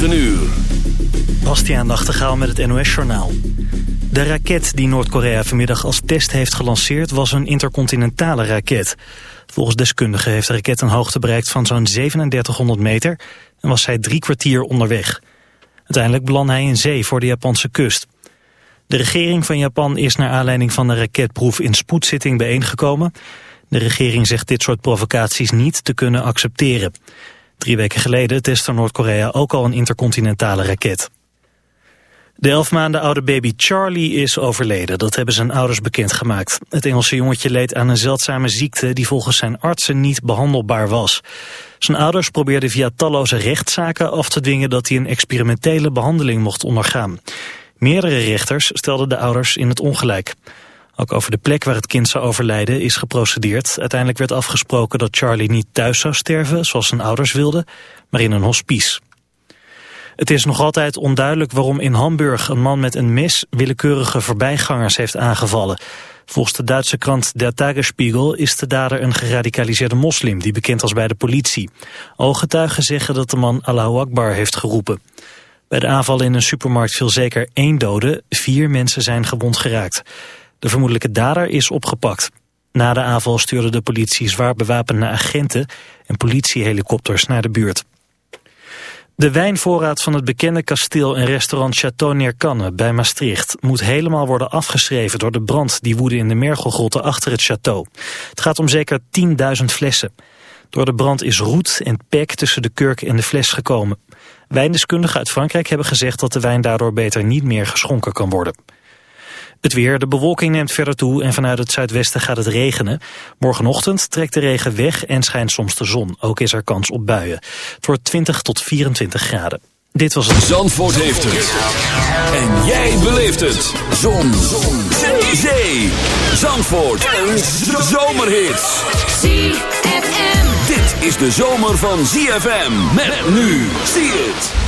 9 uur. Bastiaan Nachtegaal met het NOS-journaal. De raket die Noord-Korea vanmiddag als test heeft gelanceerd... was een intercontinentale raket. Volgens deskundigen heeft de raket een hoogte bereikt van zo'n 3700 meter... en was hij drie kwartier onderweg. Uiteindelijk belandde hij in zee voor de Japanse kust. De regering van Japan is naar aanleiding van de raketproef in spoedzitting bijeengekomen. De regering zegt dit soort provocaties niet te kunnen accepteren. Drie weken geleden testte Noord-Korea ook al een intercontinentale raket. De elf maanden oude baby Charlie is overleden. Dat hebben zijn ouders bekendgemaakt. Het Engelse jongetje leed aan een zeldzame ziekte die volgens zijn artsen niet behandelbaar was. Zijn ouders probeerden via talloze rechtszaken af te dwingen dat hij een experimentele behandeling mocht ondergaan. Meerdere rechters stelden de ouders in het ongelijk. Ook over de plek waar het kind zou overlijden is geprocedeerd. Uiteindelijk werd afgesproken dat Charlie niet thuis zou sterven, zoals zijn ouders wilden, maar in een hospice. Het is nog altijd onduidelijk waarom in Hamburg een man met een mes willekeurige voorbijgangers heeft aangevallen. Volgens de Duitse krant Der Tagesspiegel is de dader een geradicaliseerde moslim die bekend was bij de politie. Ooggetuigen zeggen dat de man Allahu Akbar heeft geroepen. Bij de aanval in een supermarkt viel zeker één dode, vier mensen zijn gewond geraakt. De vermoedelijke dader is opgepakt. Na de aanval stuurde de politie zwaar bewapende agenten en politiehelikopters naar de buurt. De wijnvoorraad van het bekende kasteel en restaurant Château Neerkanne bij Maastricht moet helemaal worden afgeschreven door de brand die woedde in de Mergelgrotten achter het château. Het gaat om zeker 10.000 flessen. Door de brand is roet en pek tussen de kurk en de fles gekomen. Wijndeskundigen uit Frankrijk hebben gezegd dat de wijn daardoor beter niet meer geschonken kan worden. Het weer, de bewolking neemt verder toe en vanuit het zuidwesten gaat het regenen. Morgenochtend trekt de regen weg en schijnt soms de zon. Ook is er kans op buien. Het wordt 20 tot 24 graden. Dit was het... Zandvoort heeft het. En jij beleeft het. Zon. zon. Zee. Zee. Zandvoort. Een zomerhit. ZFM. Dit is de zomer van ZFM. Met nu. Zie het.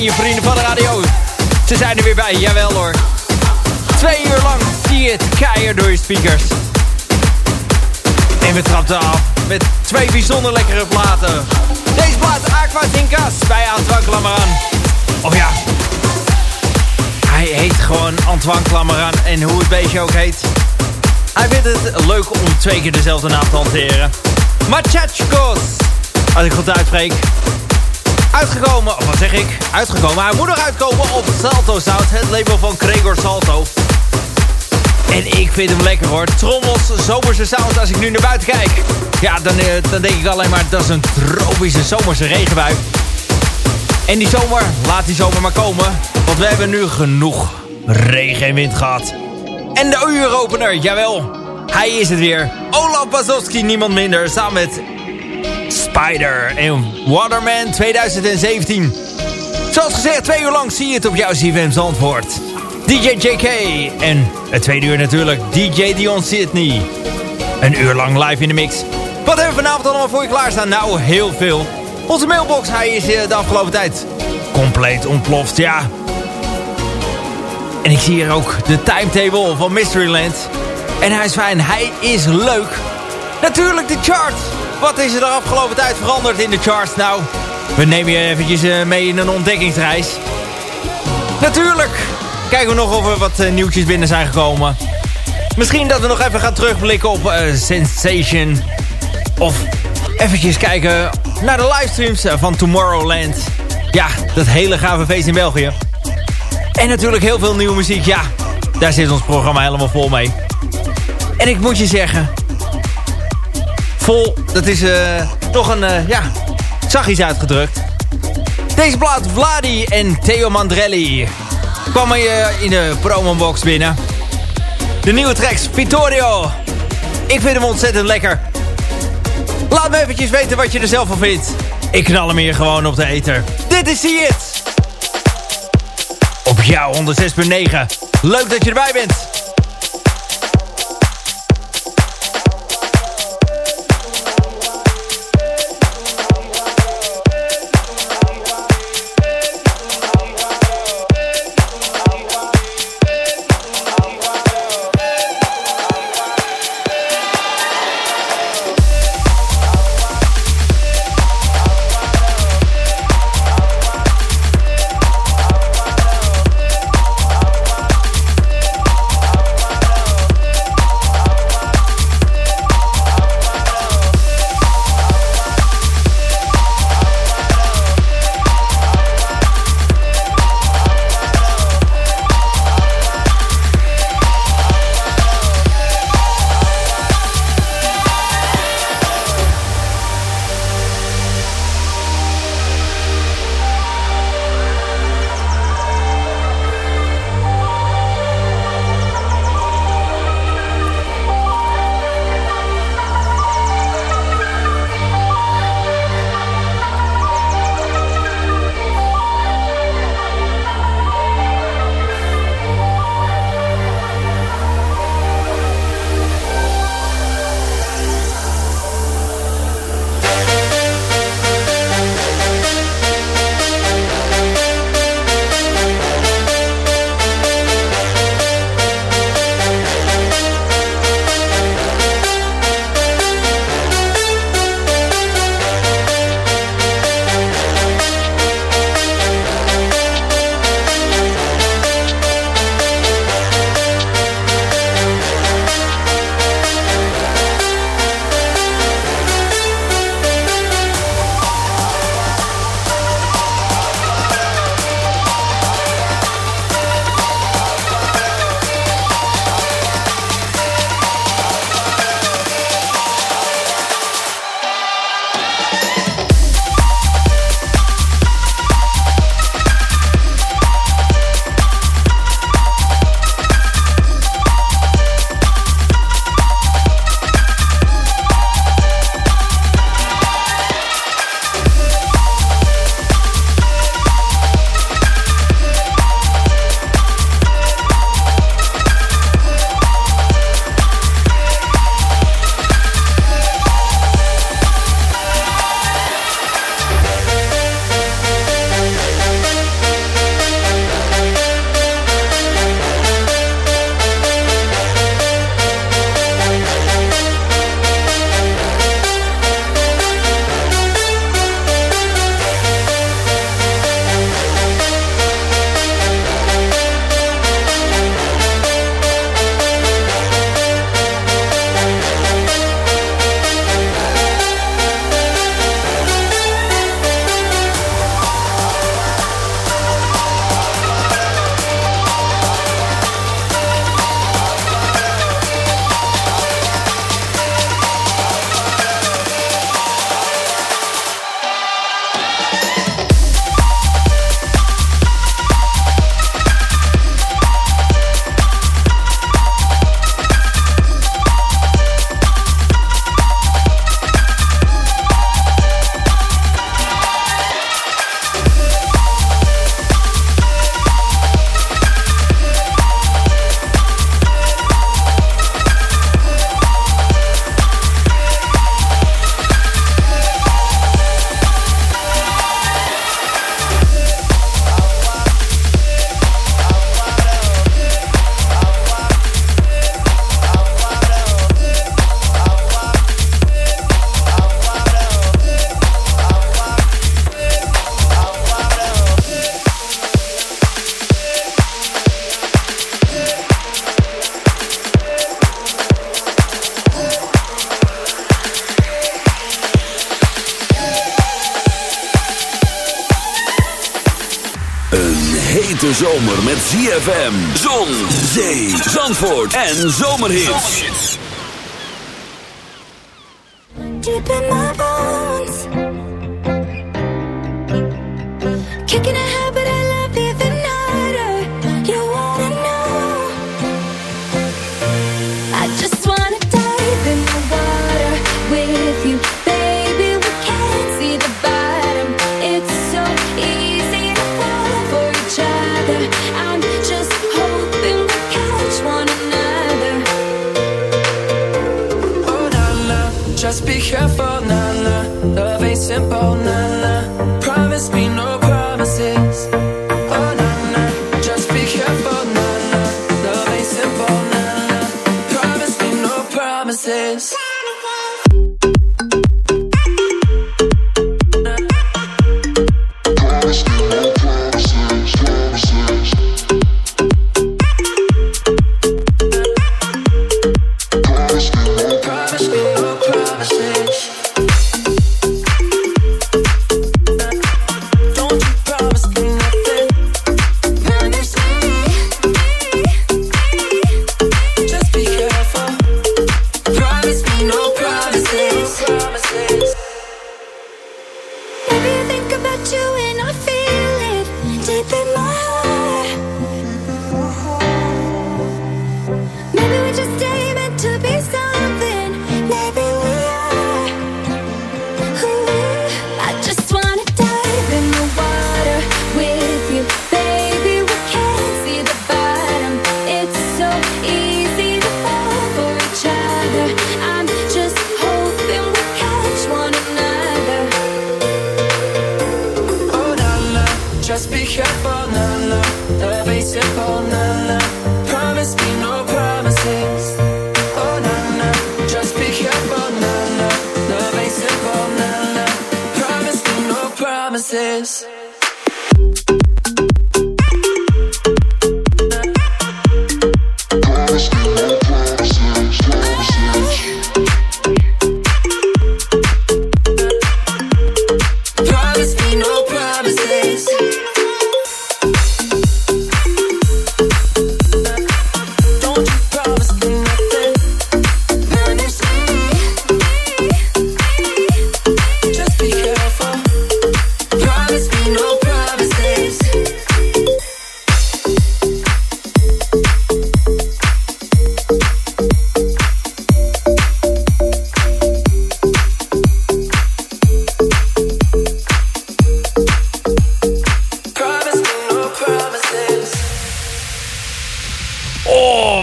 En je vrienden van de radio. Ze zijn er weer bij, jawel hoor. Twee uur lang zie je het keihard door je speakers. En we trapten af met twee bijzonder lekkere platen. Deze plaat Aqua Zinkas bij Antoine Clamaran. Of ja, hij heet gewoon Antoine Clamaran en hoe het beestje ook heet. Hij vindt het leuk om twee keer dezelfde naam te hanteren. Machachkos, als ik goed uitspreek. Uitgekomen, wat zeg ik? Uitgekomen, hij moet nog uitkomen op Salto Sound, het label van Gregor Salto. En ik vind hem lekker hoor. Trommels, zomerse sound als ik nu naar buiten kijk. Ja, dan, eh, dan denk ik alleen maar dat is een tropische zomerse regenbui. En die zomer, laat die zomer maar komen. Want we hebben nu genoeg regen en wind gehad. En de uuropener, jawel. Hij is het weer. Olaf Bazowski, niemand minder. Samen met Spider en Waterman 2017. Zoals gezegd, twee uur lang zie je het op jouw CFM Zandvoort. DJ JK en het tweede uur natuurlijk DJ Dion Sydney. Een uur lang live in de mix. Wat hebben we vanavond allemaal voor je klaarstaan? Nou, heel veel. Onze mailbox, hij is eh, de afgelopen tijd compleet ontploft, ja. En ik zie hier ook de timetable van Mysteryland. En hij is fijn, hij is leuk. Natuurlijk de chart. Wat is er de afgelopen tijd veranderd in de charts? Nou, we nemen je eventjes eh, mee in een ontdekkingsreis. Natuurlijk kijken we nog of er wat uh, nieuwtjes binnen zijn gekomen. Misschien dat we nog even gaan terugblikken op uh, Sensation. Of eventjes kijken naar de livestreams van Tomorrowland. Ja, dat hele gave feest in België. En natuurlijk heel veel nieuwe muziek. Ja, daar zit ons programma helemaal vol mee. En ik moet je zeggen... Dat is uh, nog een, uh, ja, zachtjes uitgedrukt. Deze plaat Vladi en Theo Mandrelli kwam je in de promobox binnen. De nieuwe tracks Vittorio. Ik vind hem ontzettend lekker. Laat me eventjes weten wat je er zelf van vindt. Ik knal hem hier gewoon op de ether. Dit is See It. Op jou 106.9. Leuk dat je erbij bent. En.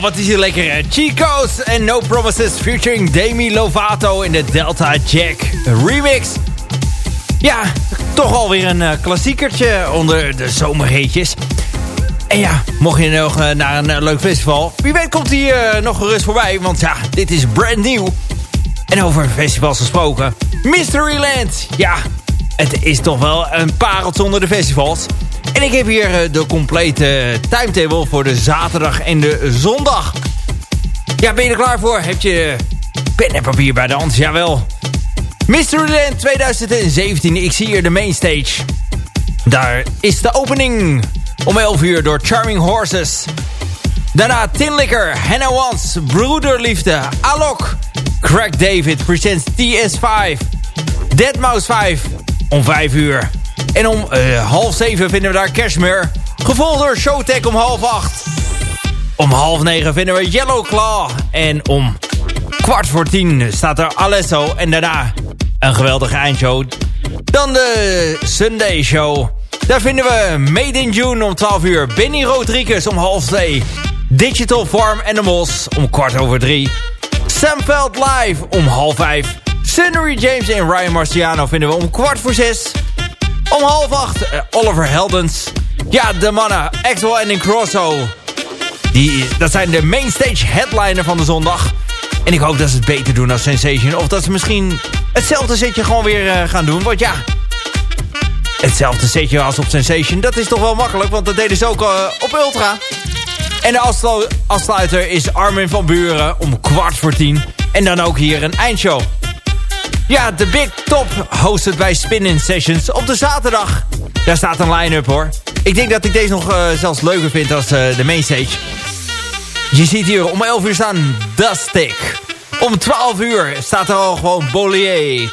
Wat is hier lekker? Chico's en No Promises featuring Demi Lovato in de Delta Jack remix. Ja, toch alweer een eh, klassiekertje onder de zomerheetjes. En ja, mocht je nog eh, naar een eh, leuk festival... wie weet komt hij eh, nog gerust voorbij, want ja, dit is brand nieuw. En over festivals gesproken, Mysteryland. Ja, het is toch wel een pareltje onder de festivals. En ik heb hier eh, de complete timetable voor de zaterdag en de zondag. Ja, ben je er klaar voor? Heb je pen en papier bij de hand? Jawel. Mysteryland 2017. Ik zie hier de mainstage. Daar is de opening. Om 11 uur door Charming Horses. Daarna Tinlicker, Hannah Wans, Broederliefde, Alok. Craig David presents TS5. Deadmau 5 om 5 uur. En om eh, half 7 vinden we daar Cashmere. Gevolgd door Showtech om half 8. Om half 9 vinden we Yellow Claw. En om kwart voor 10 staat er Alesso. En daarna een geweldige eindshow. Dan de Sunday Show. Daar vinden we Made in June om 12 uur. Benny Rodriguez om half 2. Digital Farm Animals om kwart over 3. Sam Veld live om half 5. Sunnery James en Ryan Marciano vinden we om kwart voor 6. Om half 8 Oliver Heldens. Ja, de mannen Axel en Incrosso. Die, dat zijn de mainstage headliner van de zondag. En ik hoop dat ze het beter doen als Sensation. Of dat ze misschien hetzelfde setje gewoon weer uh, gaan doen. Want ja, hetzelfde setje als op Sensation. Dat is toch wel makkelijk, want dat deden ze ook uh, op Ultra. En de afslu afsluiter is Armin van Buren om kwart voor tien. En dan ook hier een eindshow. Ja, de Big Top hosted bij Spin-In Sessions op de zaterdag. Daar staat een line-up hoor. Ik denk dat ik deze nog eh, zelfs leuker vind als eh, de mainstage. Je ziet hier om 11 uur staan Dustic. Om 12 uur staat er al gewoon Bollier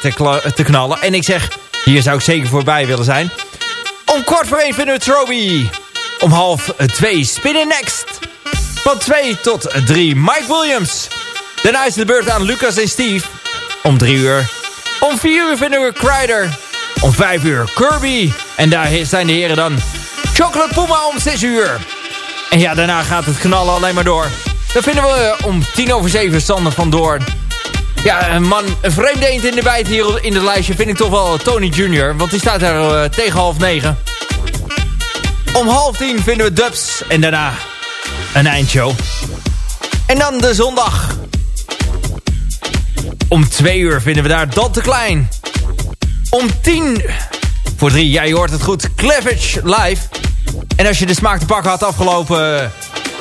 te knallen. En ik zeg, hier zou ik zeker voorbij willen zijn. Om kwart voor 1 vinden we Troby. Om half 2 Spinning Next. Van 2 tot 3 Mike Williams. Daarna is de beurt aan Lucas en Steve. Om 3 uur. Om 4 uur vinden we Kreider. Om 5 uur Kirby. En daar zijn de heren dan. Chocolate Puma om 6 uur. En ja, daarna gaat het knallen alleen maar door. Dan vinden we om 10 over 7 Sander van Doorn. Ja, een man, een vreemde eend in de bijt hier in het lijstje vind ik toch wel Tony Jr. Want die staat daar eh, tegen half 9. Om half 10 vinden we Dubs. En daarna een eindshow. En dan de zondag. Om 2 uur vinden we daar Dante Klein. Om 10 voor 3, ja je hoort het goed, Clevish live. En als je de smaak te pakken had afgelopen eh,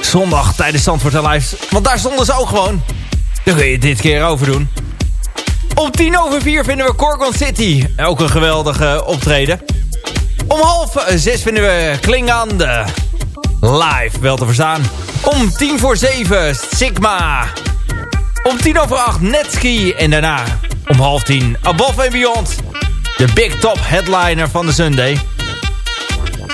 zondag tijdens Zandvoort Live... want daar stonden ze ook gewoon. Dan kun je dit keer over doen. Om 10 over 4 vinden we Corgon City. Ook een geweldige optreden. Om half 6 vinden we Klingan de live, wel te verstaan. Om 10 voor 7 Sigma. Om 10 over 8 Netski. En daarna om half 10 Above and Beyond. De big top headliner van de Sunday.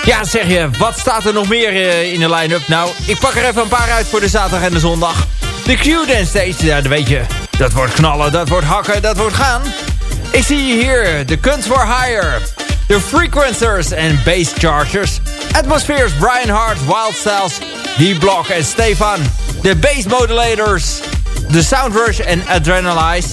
Ja, zeg je, wat staat er nog meer eh, in de line-up? Nou, ik pak er even een paar uit voor de zaterdag en de zondag. De Q-Dance Stage, ja, weet je. Dat wordt knallen, dat wordt hakken, dat wordt gaan. Ik zie hier de Kunst for Hire. De Frequencers en Bass Chargers. Atmospheres, Brian Hart, Wild Styles, D-Block en Stefan. De Bass Modulators. De Soundrush en Adrenalize.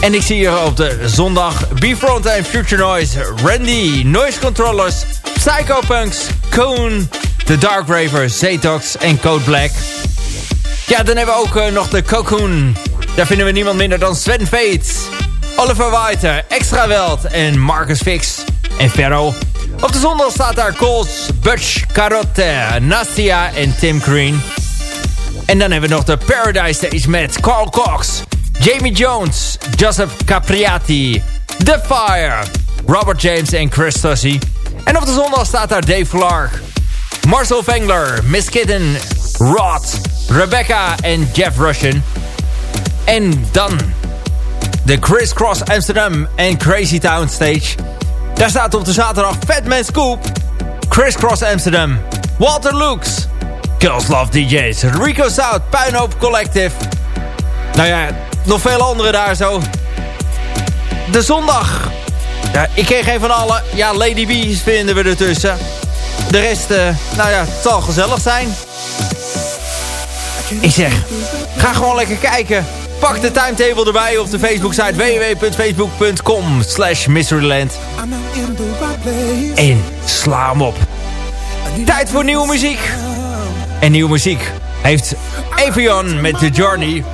En ik zie hier op de zondag Befront en Future Noise, Randy, Noise Controllers, Psychopunks, Koon, The Dark Raver, Zetox en Code Black. Ja, dan hebben we ook eh, nog de Cocoon. Daar vinden we niemand minder dan Sven Vates, Oliver White, Extra Weld en Marcus Fix en Ferro. Op de zondag staat daar Coles, Butch, Carotte, Nastia en Tim Green. En dan hebben we nog de Paradise Stage met Carl Cox, Jamie Jones, Joseph Capriati, The Fire, Robert James en Chris Tussey. En op de zondag staat daar Dave Clark, Marcel Vengler, Miss Kitten, Rod, Rebecca en Jeff Russian. En dan de Criss Cross Amsterdam en Crazy Town Stage. Daar staat op de zaterdag Fatman Scoop, Criss Cross Amsterdam, Walter Lukes, Girls Love DJs, Rico South, Puinhoop Collective. Nou ja, nog veel andere daar zo. De zondag. Ja, ik ken geen van alle. Ja, Lady B's vinden we ertussen. De rest, eh, nou ja, zal gezellig zijn. Ik zeg, ga gewoon lekker kijken. Pak de timetable erbij op de Facebook-site www.facebook.com slash mysteryland. En sla hem op. Tijd voor nieuwe muziek. En nieuwe muziek heeft Avion met The Journey.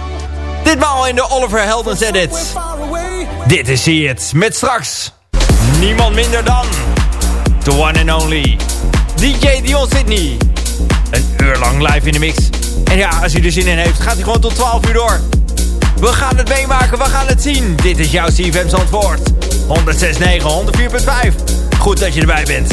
Ditmaal in de Oliver Heldens edit. Dit is See It. Met straks niemand minder dan... The one and only DJ Dion Sydney. Een uur lang live in de mix. En ja, als u er zin in heeft, gaat hij gewoon tot 12 uur door. We gaan het meemaken, we gaan het zien. Dit is jouw CFM Zandvoort. 106.9, 104.5. Goed dat je erbij bent.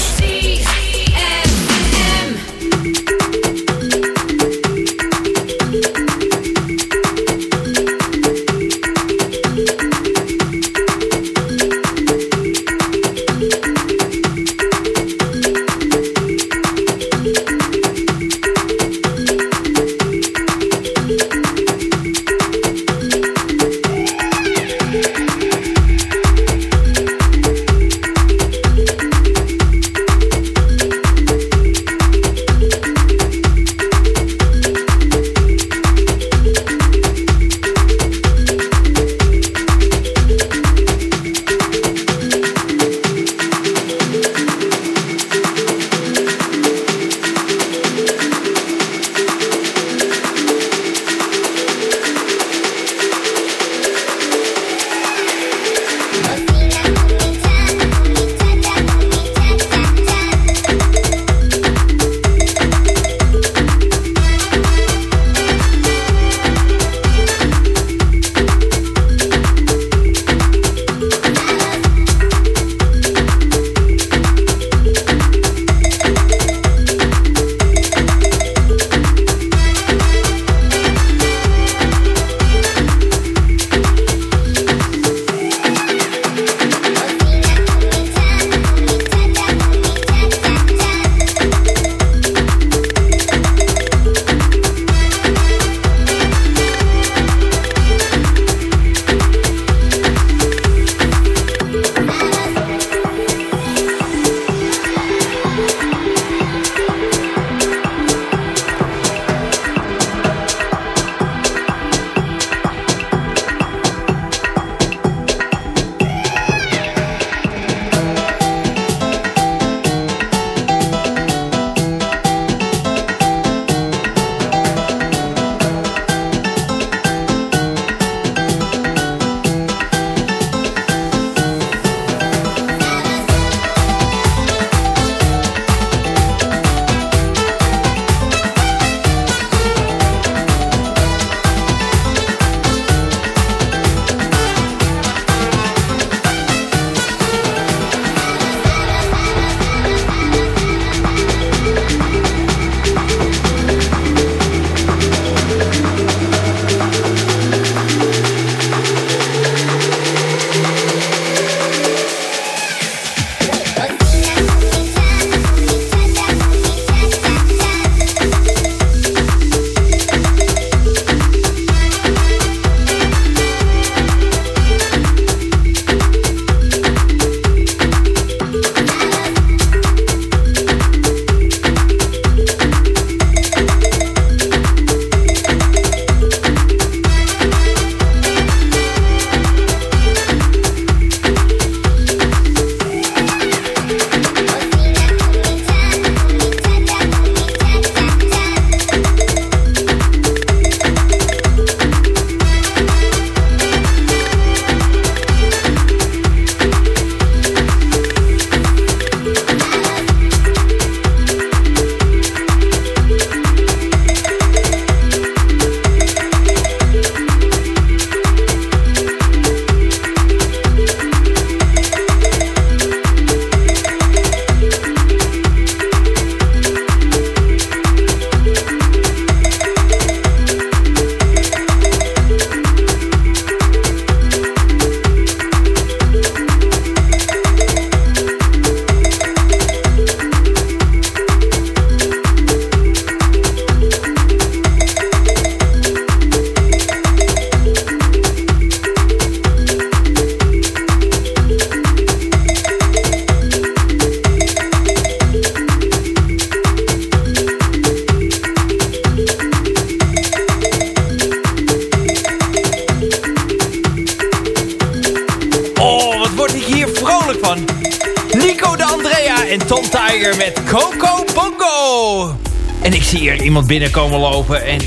En Tom Tiger met Coco Bongo. En ik zie hier iemand binnenkomen lopen en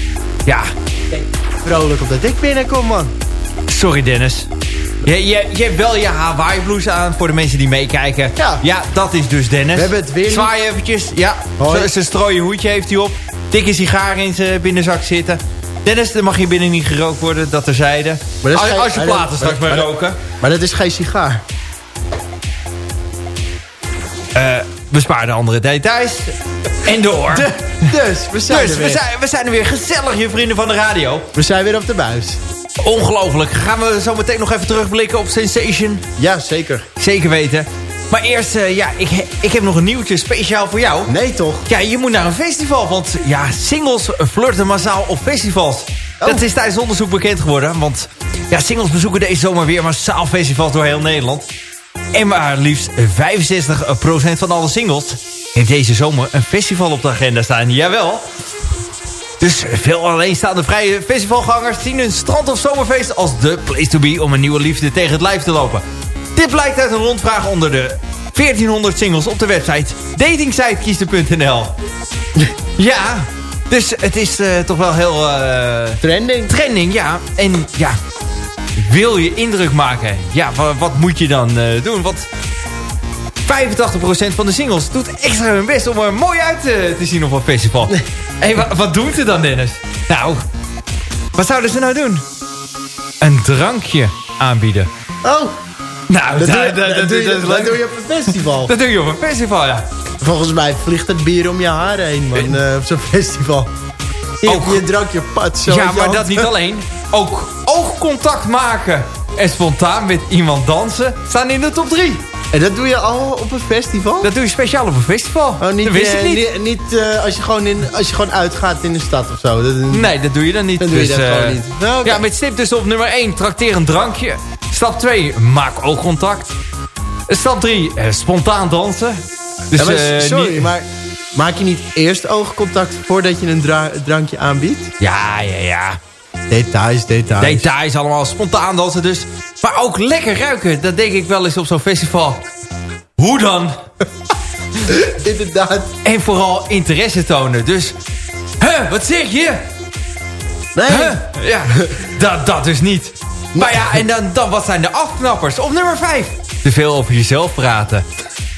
ja, Vrolijk op dat ik binnenkom, man. sorry Dennis. Je, je, je hebt wel je Hawaii blouse aan voor de mensen die meekijken. Ja. dat is dus Dennis. We hebben het weer Zwaai eventjes. Ja, zijn strooien hoedje heeft hij op. Dikke sigaar in zijn binnenzak zitten. Dennis, er mag hier binnen niet gerookt worden, dat terzijde. Maar dat Als, geen- als je platen straks maar maar roken. Maar dat is geen sigaar. Bespaar de andere details. En door. Dus, we zijn dus er we weer. zijn, we zijn er weer gezellig, je vrienden van de radio. We zijn weer op de buis. Ongelooflijk. Gaan we zo meteen nog even terugblikken op Sensation? Ja, zeker. Zeker weten. Maar eerst, eh, ja, ik, ik heb nog een nieuwtje speciaal voor jou. Nee, toch? Ja, je moet naar een festival, want ja, singles flirten massaal op festivals. Oh. Dat is tijdens onderzoek bekend geworden, want ja, singles bezoeken deze zomer weer massaal festivals door heel Nederland. En maar liefst 65% van alle singles heeft deze zomer een festival op de agenda staan. Jawel. Dus veel alleenstaande vrije festivalgangers zien hun strand- of zomerfeest als de place to be om een nieuwe liefde tegen het lijf te lopen. Dit blijkt uit een rondvraag onder de 1400 singles op de website datingsitekiester.nl. Ja, dus het is eh, toch wel heel eh, Trending. trending, ja. En ja, wil je indruk maken? Ja, wa- wat moet je dan eh, doen? Want 85% van de singles doet extra hun best om er mooi uit te, te zien op een festival. hey, wa- wat doen ze dan, Dennis? Nou, wat zouden ze nou doen? Een drankje aanbieden. Oh, Nou, dat, doe, je- dat- dat dat- doe je, dat is dat leuk. doe je op een festival. Dat doe je op een festival, ja. Volgens mij vliegt het bier om je haren heen, man, eh, op zo'n festival. Je, Ook- je drank je pad zo ja, maar dat niet alleen. Ook oogcontact maken en spontaan met iemand dansen staan in de top 3. En dat doe je al op een festival? Dat doe je speciaal op een festival. Oh, niet, dat wist ik eh, niet. Niet, niet, eh, als, je gewoon in, als je gewoon uitgaat in de stad of zo. Dat, Nee, dat doe je dan niet. Dan doe je Dus, dat eh, gewoon niet. Nou, oké. Ja, met stip dus op nummer 1. Trakteer een drankje. Stap 2. Maak oogcontact. Stap 3. spontaan dansen. Dus, Ja, maar, eh, sorry, niet- maar maak je niet eerst oogcontact voordat je een dra- drankje aanbiedt? Ja, ja, ja. Details, details. Details allemaal. Spontaan dansen dus. Maar ook lekker ruiken. Dat denk ik wel eens op zo'n festival. Hoe dan? Inderdaad. En vooral interesse tonen. Dus, huh, wat zeg je? Nee, Huh? Ja, dat, dat dus niet. Maar ja, en dan, dan wat zijn de afknappers? Op nummer 5. Te veel over jezelf praten.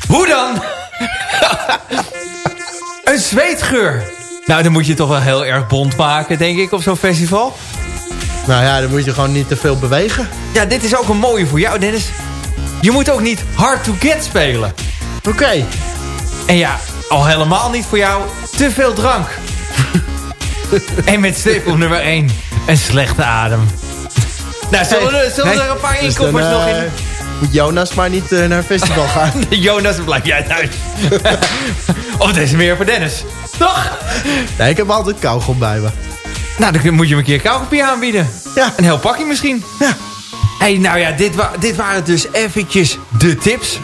Hoe dan? een zweetgeur. Nou, dan moet je toch wel heel erg bond maken, denk ik, op zo'n festival. nou ja, dan moet je gewoon niet te veel bewegen. Ja, dit is ook een mooie voor jou, Dennis. Je moet ook niet hard to get spelen. Oké. En ja, al helemaal niet voor jou, te veel drank. en met stip op nummer 1, een slechte adem. Nou, zullen, we, zullen we Hey, er een paar dus inkoppers nog eh, in... Moet Jonas maar niet eh, naar een festival gaan. Jonas, blijf jij thuis. of deze is meer voor Dennis. Toch? nee, ik heb altijd kauwgom bij me. Nou, dan moet je hem een keer kauwgompie aanbieden. Ja. Een heel pakje misschien. Ja. hey, nou ja, dit, wa dit waren dus eventjes de tips.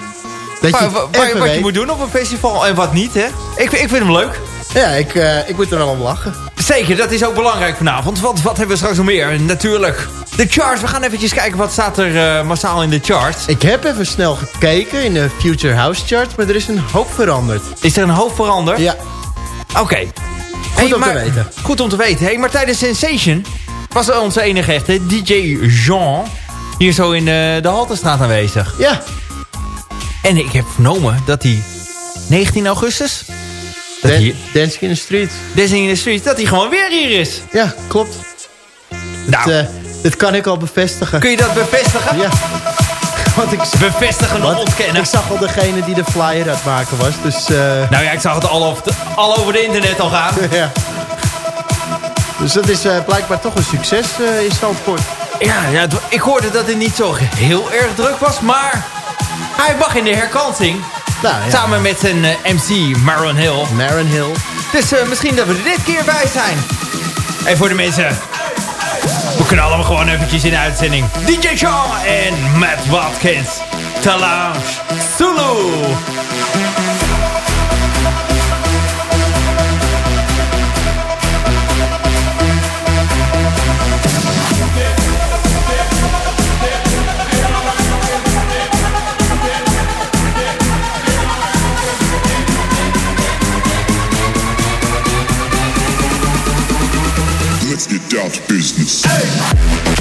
Dat je het wat je moet doen op een festival en wat niet, hè? Ik, ik vind hem leuk. Ja, ik, eh, ik moet er wel om lachen. Zeker, dat is ook belangrijk vanavond. Want wat hebben we straks nog meer? Natuurlijk, de charts. We gaan eventjes kijken wat staat er eh, massaal in de charts. Ik heb even snel gekeken in de Future House Chart, maar er is een hoop veranderd. Is er een hoop veranderd? Ja, Oké. Goed om te weten. Goed om te weten. Hey, maar tijdens Sensation was er onze enige echte DJ Jean hier zo in eh, de Haltestraat aanwezig. ja. En ik heb vernomen dat hij 19 augustus, Dan- Dancing in the Street. Dancing in the Street, dat hij gewoon weer hier is. Ja, klopt. Nou, Dat, eh, dat kan ik al bevestigen. kun je dat bevestigen? Ja. Want ik, Bevestigen of ontkennen? ik zag al degene die de flyer aan het maken was. Dus eh, Nou ja, ik zag het al over, de, al over de internet al gaan. ja. Dus dat is eh, blijkbaar toch een succes in Zandvoort. Ja, ja, ik hoorde dat het niet zo heel erg druk was, maar hij mag in de herkansing. Nou ja, Samen met zijn eh, MC Maron Hill. Marin Hill. Dus eh, misschien dat we er dit keer bij zijn. En voor de mensen. We knallen hem gewoon eventjes in de uitzending. DJ Shaw en Matt Watkins. Talange Zulu. Let's get down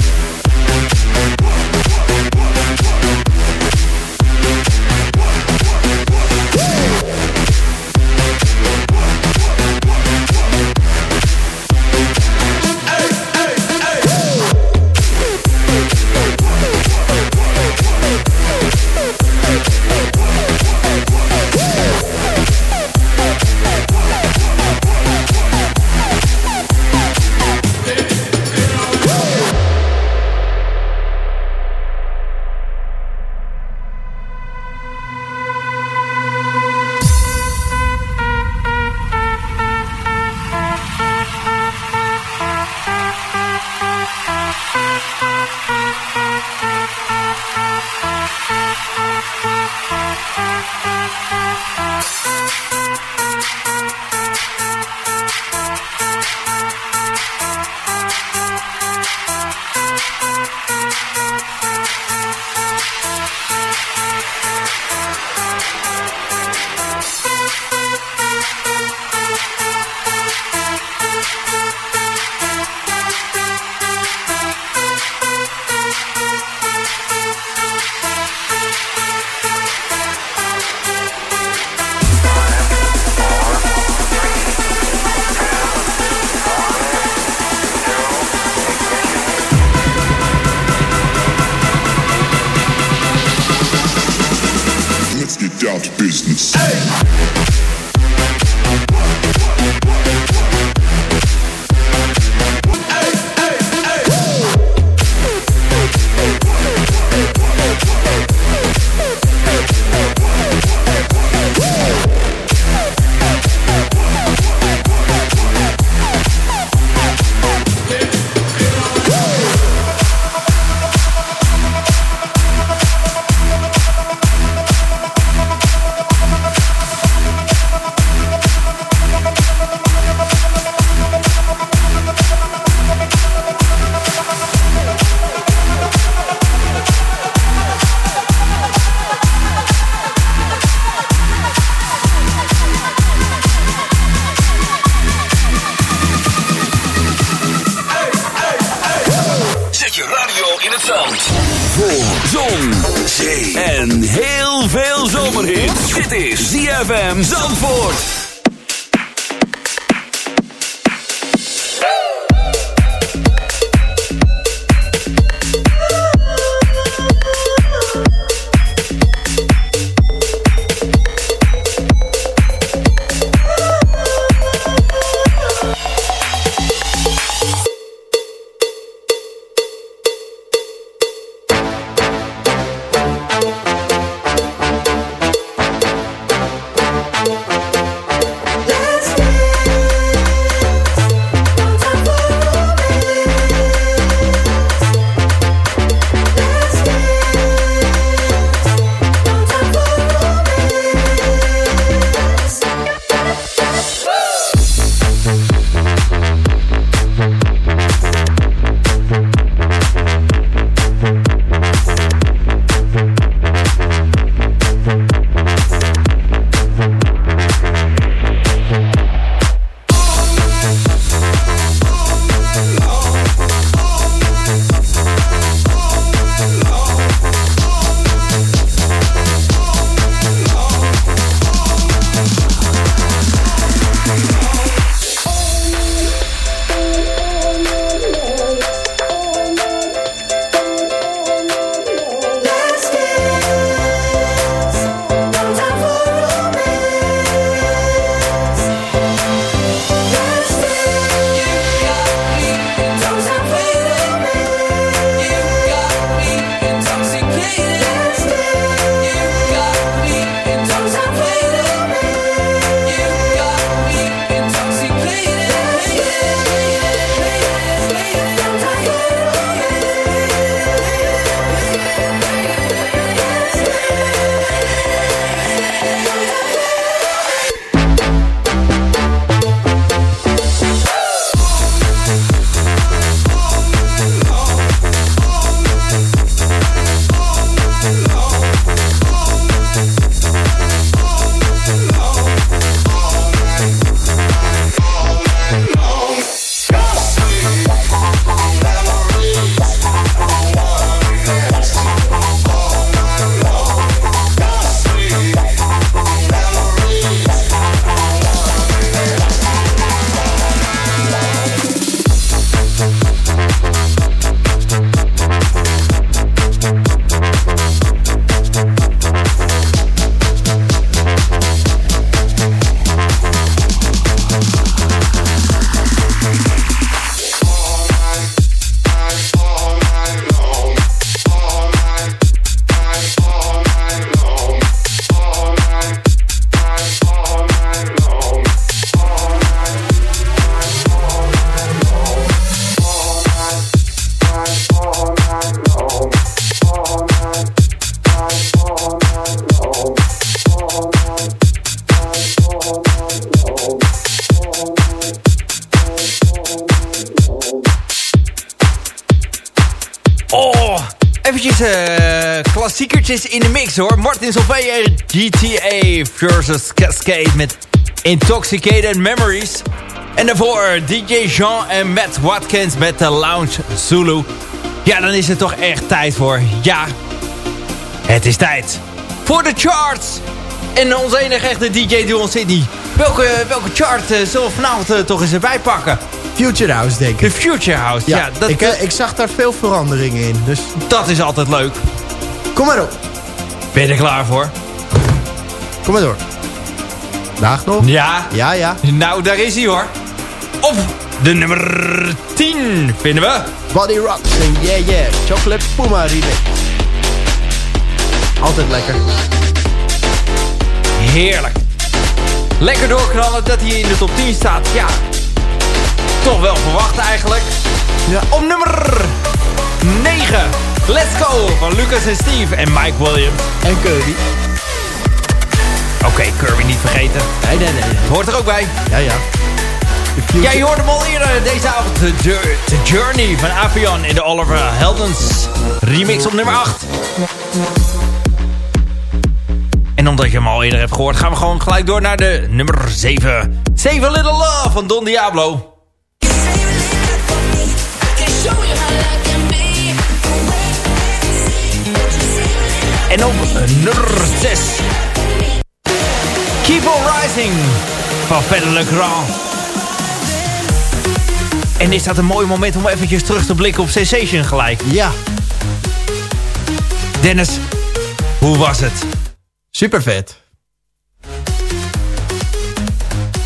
Eventjes eh klassiekertjes in de mix hoor. Martin Solveig GTA versus Cascade met Intoxicated Memories. En daarvoor DJ Jean en Matt Watkins met de Lounge Zulu. Ja, dan is het toch echt tijd voor. Ja, het is tijd voor de charts. En onze enige echte DJ Duon Sydney. Welke, welke chart eh, zullen we vanavond eh, toch eens erbij pakken? Future House, denk De ik. Future House. Ja, Ja, dat, ik, eh, ik zag daar veel veranderingen in. Dus dat is altijd leuk. kom maar op. Ben je er klaar voor? Kom maar door. Dag nog? Ja. Ja, ja. Nou, daar is hij hoor. Op de nummer 10 vinden we... Body Rocks en Yeah Yeah. Chocolate Puma remix. Altijd lekker. Heerlijk. Lekker doorknallen dat hij in de top 10 staat. Ja, toch wel verwacht eigenlijk. Ja. Op nummer 9. Let's Go van Lucas en Steve en Mike Williams. En Curry. Oké, Kirby niet vergeten. Nee, nee, nee. nee. Hoort er ook bij. Ja, ja. Ja, je hoorde hem al eerder deze avond. The Journey van Avion in de Oliver Heldens remix op nummer 8. En omdat je hem al eerder hebt gehoord, gaan we gewoon gelijk door naar de nummer 7. Save a Little Love van Don Diablo. En op nummer 6. Keep on Rising van Le Grand. En is dat een mooi moment om eventjes terug te blikken op Sensation gelijk. Ja, Dennis, hoe was het? super vet.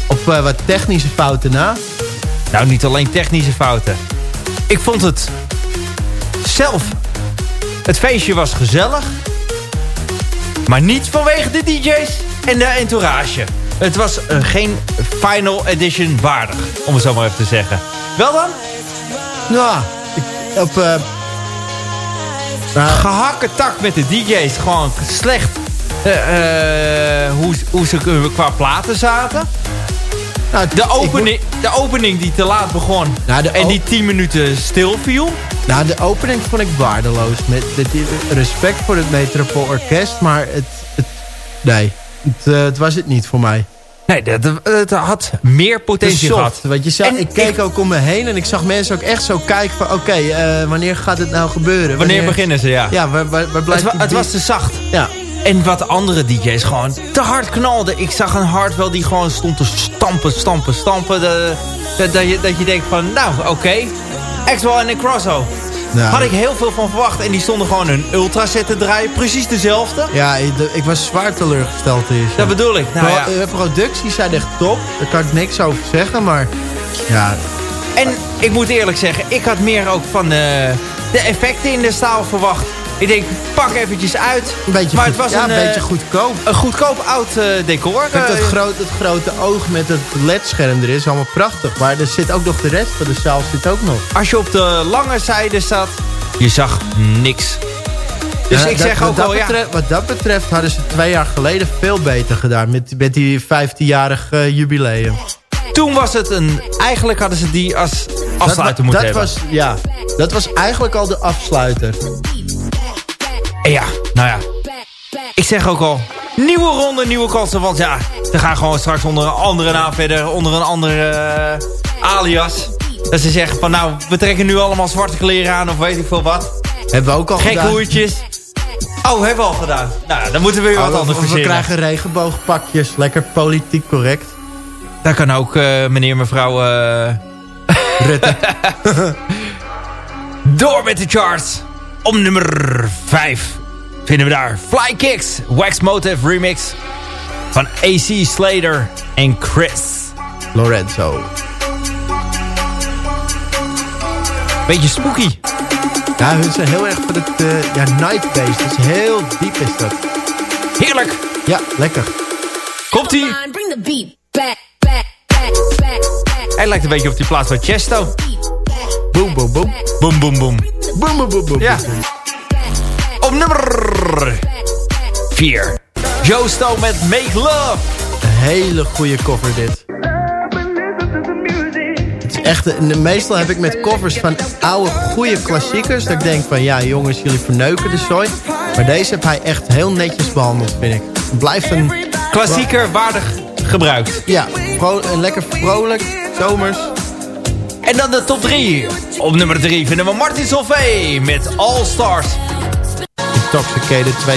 Op eh, wat technische fouten na. Nou, niet alleen technische fouten. Ik vond het zelf. Het feestje was gezellig. Maar niet vanwege de DJ's en de entourage. Het was eh, geen final edition waardig, om het zo maar even te zeggen. Wel dan? Nou, ik- op... eh nou, Gehakken tak met de DJ's. Gewoon slecht eh, hoe, hoe ze qua platen zaten. Nou, De opening, de opening die te laat begon Nou, de en die 10 minuten stil viel. nou, de opening vond ik waardeloos. Met, respect voor het Metropool Orkest, maar het... het nee, het, eh, het was het niet voor mij. Nee, dat, het had meer Te potentie gehad. Want je zag, En ik keek ik- ook om me heen en ik zag mensen ook echt zo kijken van... Oké, eh, wanneer gaat het nou gebeuren? Wanneer beginnen ze, ja. Ja, waar, waar, waar het, wa- het was te zacht. Ja, En wat andere DJ's gewoon te hard knalden. Ik zag een Hardwell die gewoon stond te stampen, stampen, stampen. Dat, je, dat je denkt van, nou, oké. Axwell en Crosso. nou, Had ik heel veel van verwacht. En die stonden gewoon een ultra set te draaien. Precies dezelfde. ja ik, was zwaar teleurgesteld eerst. Dat bedoel ik. Nou, ja. Pro- eh, producties zijn echt top. Daar kan ik niks over zeggen, maar... Ja, En ik moet eerlijk zeggen, ik had meer ook van de, de effecten in de staal verwacht. Ik denk, pak eventjes uit. een beetje, maar het was ja, een, een eh, beetje goedkoop. een goedkoop oud eh, decor. Kijk, dat, Eh, groot, dat grote oog met het ledscherm er is allemaal prachtig. Maar er zit ook nog de rest van de zaal zit ook nog. als je op de lange zijde zat, je zag niks. Dus Ja, ik dat- zeg ook al, ja, Wat dat betreft hadden ze twee jaar geleden veel beter gedaan. Met, met die 15-jarig eh, jubileum. toen was het een... Eigenlijk hadden ze die als afsluiter dat, moeten dat hebben. Was, ja, dat was eigenlijk al de afsluiter. En ja, nou ja. Ik zeg ook al, nieuwe ronde, nieuwe kansen. Want ja, ze gaan gewoon straks onder een andere naam verder. Onder een andere eh, alias. Dat ze zeggen van nou, we trekken nu allemaal zwarte kleren aan of weet ik veel wat. Hebben we ook al Gekke gedaan. hoertjes. Oh, hebben we al gedaan. Nou, dan moeten we weer wat Oh, anders we, we verzinnen. krijgen regenboogpakjes. Lekker politiek correct. Daar kan ook eh, meneer, mevrouw... eh, Rutte. Door met de charts. Om nummer 5 vinden we daar Fly Kicks, Wax Motive Remix van AC Slater en Chris. Lorenzo. Beetje spooky. Ja, hun zijn heel erg van het eh, ja, night bass. Is heel diep is dat. Heerlijk. Ja, lekker. Komt ie. Bring the beat back, back, back, back, back. Hij lijkt een beetje op die plaats van Chesto. Boom, boom, boom. Boom, boom, boom. Boom, boom, boom, boom. Ja. Op nummer 4. Joe Stone met Make Love. Een hele goede cover dit. Het is Echt, meestal heb ik met covers van oude, goede klassiekers... dat ik denk van, ja jongens, jullie verneuken de zooi. Maar deze heb hij echt heel netjes behandeld, vind ik. Het blijft een, Klassieker waardig gebruikt. ja, een lekker vrolijk, zomers. En dan de top 3. Op nummer 3 vinden we Martin Solveig met All Stars. Intoxicated 2.0.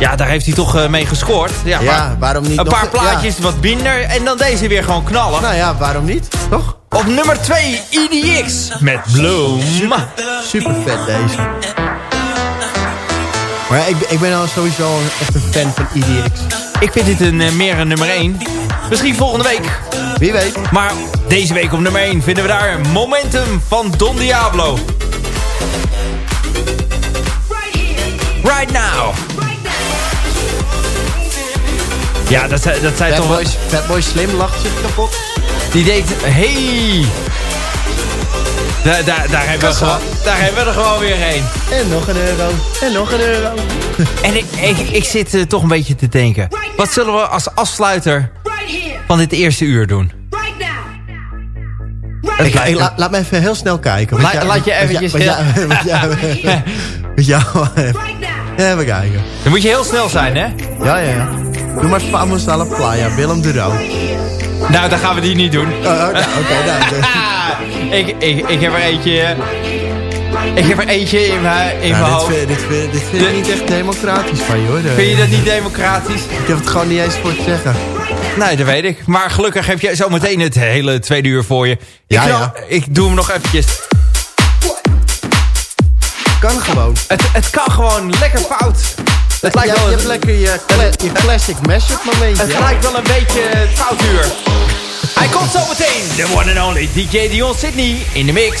Ja, daar heeft hij toch eh, mee gescoord. Ja, Ja, maar waarom niet Een nog- paar plaatjes wat minder en dan deze weer gewoon knallen. Nou ja, waarom niet? Toch? Op nummer 2 EDX met Bloom. Super vet deze. Maar ja, ik, ben- ik ben al sowieso een- echt een fan van EDX. Ik vind dit een, eh, meer een nummer 1. Misschien volgende week. Wie weet. Maar deze week op nummer 1 vinden we daar Momentum van Don Diablo. Right now. Ja, dat, zei- dat zei toch wel... Fatboy Fatboy Slim lacht zich kapot. Die denkt, hey. Daar, daar, daar, hebben we gewoon, daar hebben we er gewoon weer een. En nog een euro. En nog een euro. En ik, ik, ik zit eh, toch een beetje te denken. Wat zullen we als afsluiter van dit eerste uur doen? Ik, ik- la- laat me even heel snel kijken. La- laat je eventjes- wat jij- wat jij- Even kijken. Dan moet je heel snel zijn, hè? Ja, ja, ja. Doe maar Famos a la Playa, Willem de Roo. Nou, dan gaan we die niet doen. Oh, oh, nou, oké. nou, de- Ah, ik, ik, ik heb er eentje... Ik heb er eentje in mijn, in mijn Nou, dit, hoofd. vind, dit, vind, dit vind ik niet echt democratisch van je, hoor. Vind je dat niet democratisch? Ik heb het gewoon niet eens voor te zeggen. Nee, dat weet ik. Maar gelukkig heb je zometeen het hele tweede uur voor je. Ik, Ja, knal- ja. ik doe hem nog eventjes. Kan gewoon. Het, het kan gewoon lekker fout. Het lijkt Ja, wel je een, hebt lekker je, cla je classic mashup momentje. het lijkt wel een beetje het foutuur. Hij komt zometeen. De one and only DJ Dion Sydney in de mix.